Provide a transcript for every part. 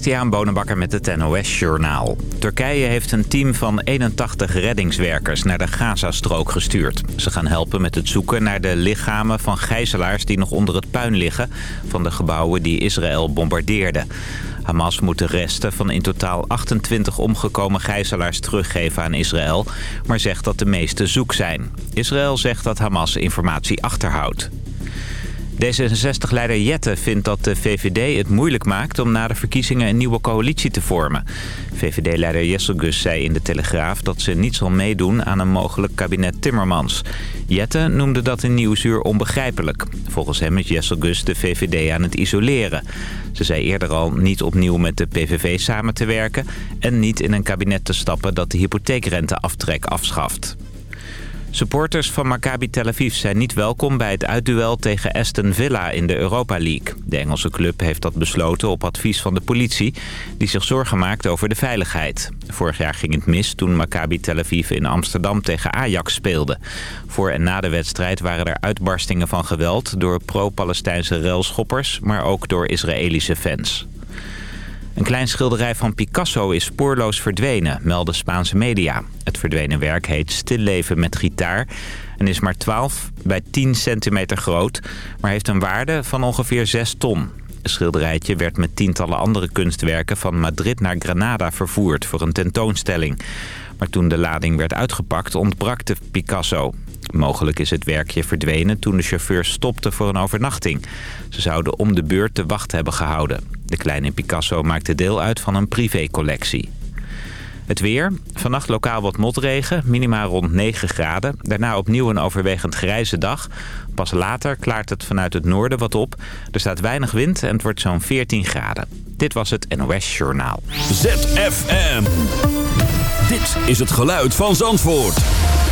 Christian Bonenbakker met het NOS Journaal. Turkije heeft een team van 81 reddingswerkers naar de Gazastrook gestuurd. Ze gaan helpen met het zoeken naar de lichamen van gijzelaars die nog onder het puin liggen... van de gebouwen die Israël bombardeerde. Hamas moet de resten van in totaal 28 omgekomen gijzelaars teruggeven aan Israël... maar zegt dat de meeste zoek zijn. Israël zegt dat Hamas informatie achterhoudt. D66-leider Jette vindt dat de VVD het moeilijk maakt om na de verkiezingen een nieuwe coalitie te vormen. VVD-leider Jesselgus zei in de Telegraaf dat ze niet zal meedoen aan een mogelijk kabinet Timmermans. Jette noemde dat in Nieuwsuur onbegrijpelijk. Volgens hem is Jesselgus de VVD aan het isoleren. Ze zei eerder al niet opnieuw met de PVV samen te werken... en niet in een kabinet te stappen dat de hypotheekrenteaftrek afschaft. Supporters van Maccabi Tel Aviv zijn niet welkom bij het uitduel tegen Aston Villa in de Europa League. De Engelse club heeft dat besloten op advies van de politie, die zich zorgen maakt over de veiligheid. Vorig jaar ging het mis toen Maccabi Tel Aviv in Amsterdam tegen Ajax speelde. Voor en na de wedstrijd waren er uitbarstingen van geweld door pro-Palestijnse relschoppers, maar ook door Israëlische fans. Een klein schilderij van Picasso is spoorloos verdwenen, melden Spaanse media. Het verdwenen werk heet Stilleven met gitaar en is maar 12 bij 10 centimeter groot... maar heeft een waarde van ongeveer 6 ton. Het schilderijtje werd met tientallen andere kunstwerken van Madrid naar Granada vervoerd voor een tentoonstelling. Maar toen de lading werd uitgepakt ontbrak de Picasso. Mogelijk is het werkje verdwenen toen de chauffeur stopte voor een overnachting. Ze zouden om de beurt de wacht hebben gehouden. De kleine Picasso maakte deel uit van een privécollectie. Het weer. Vannacht lokaal wat motregen, minimaal rond 9 graden. Daarna opnieuw een overwegend grijze dag. Pas later klaart het vanuit het noorden wat op. Er staat weinig wind en het wordt zo'n 14 graden. Dit was het NOS Journaal. ZFM. Dit is het geluid van Zandvoort.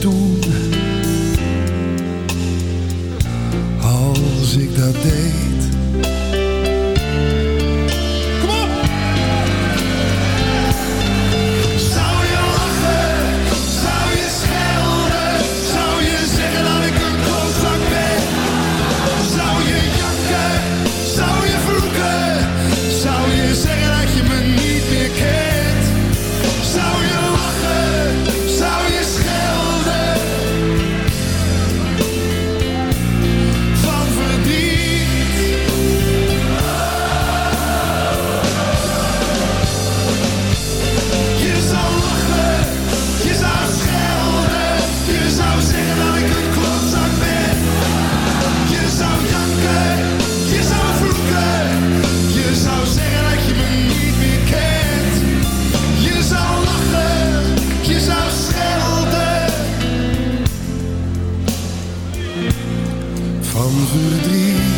Zou van verdriet.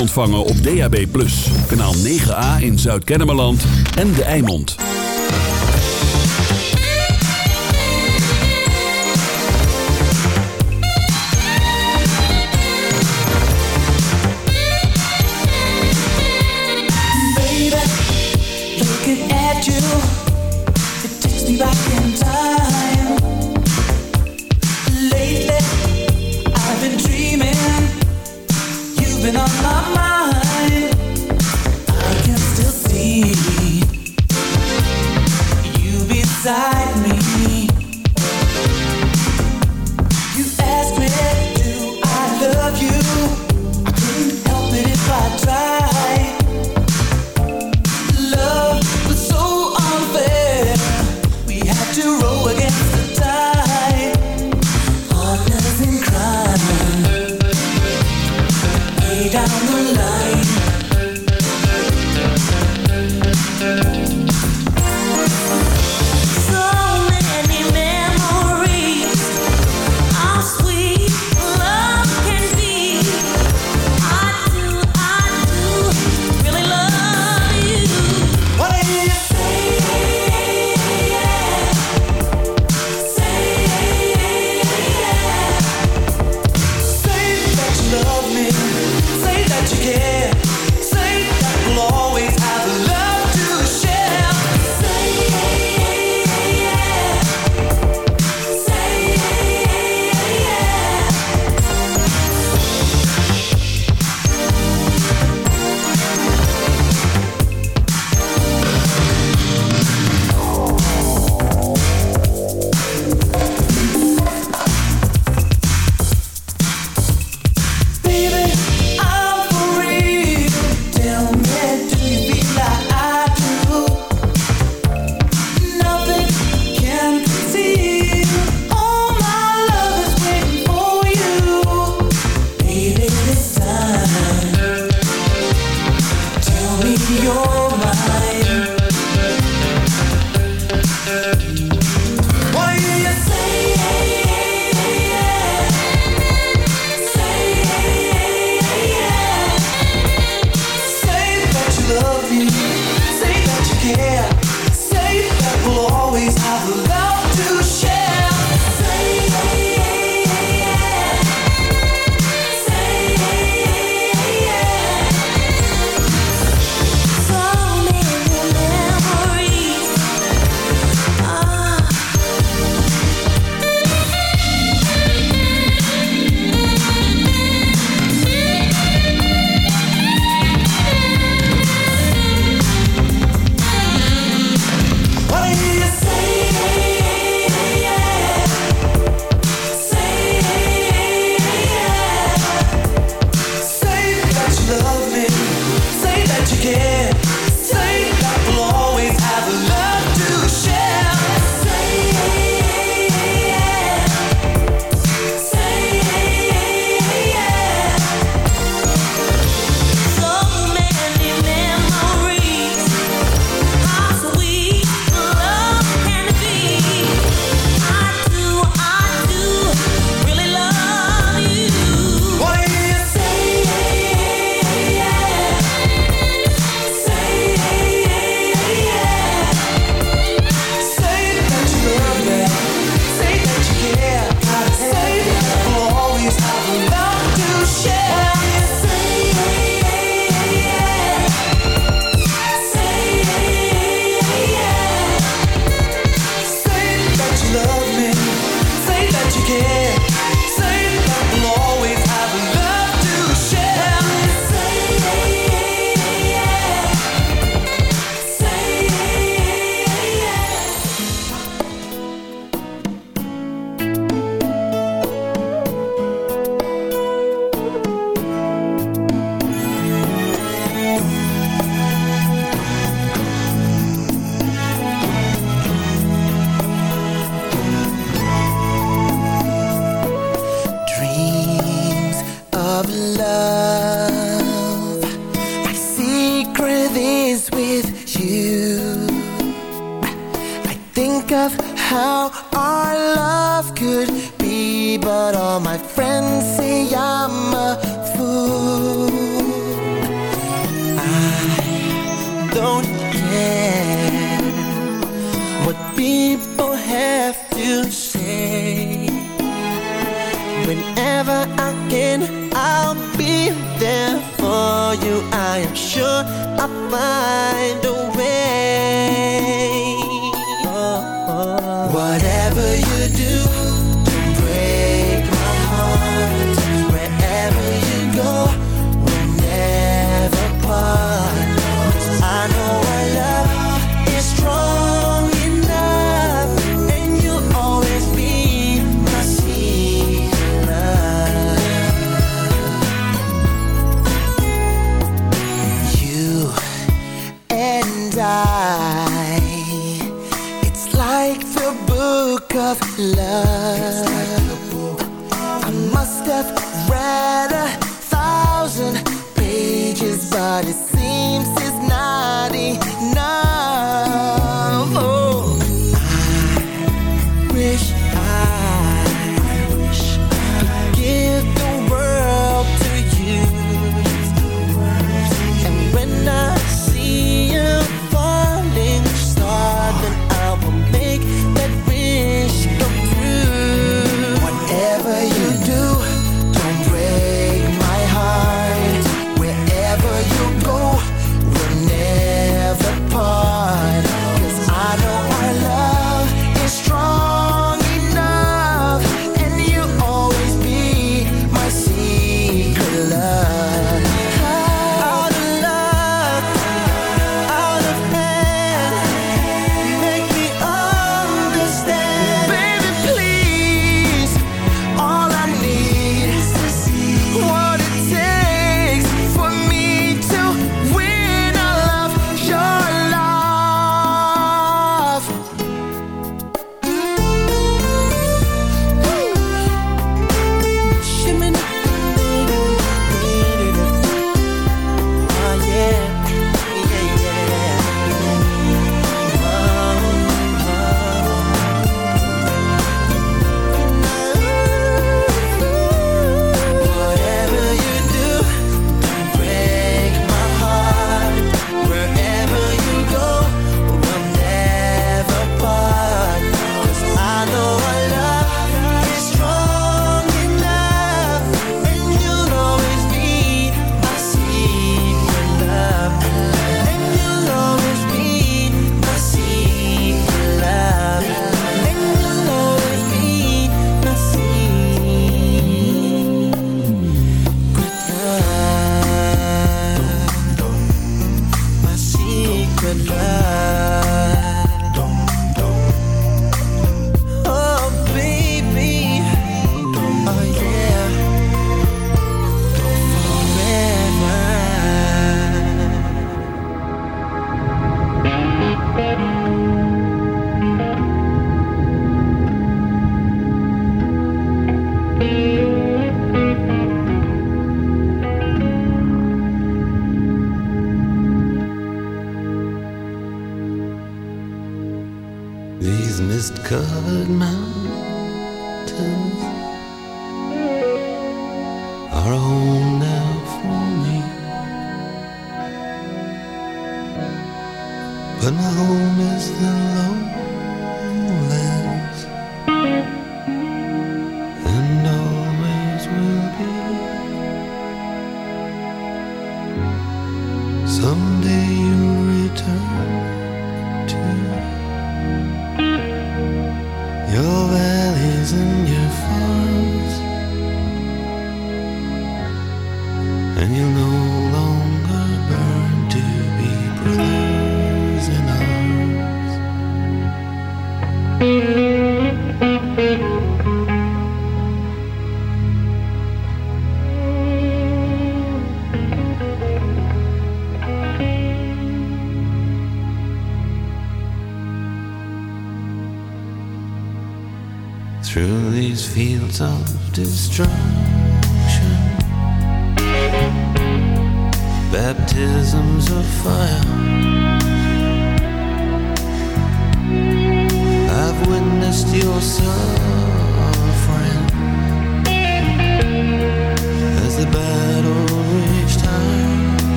Ontvangen op DAB+. Kanaal 9A in Zuid-Kennemerland en De Eimond. side. goodbye could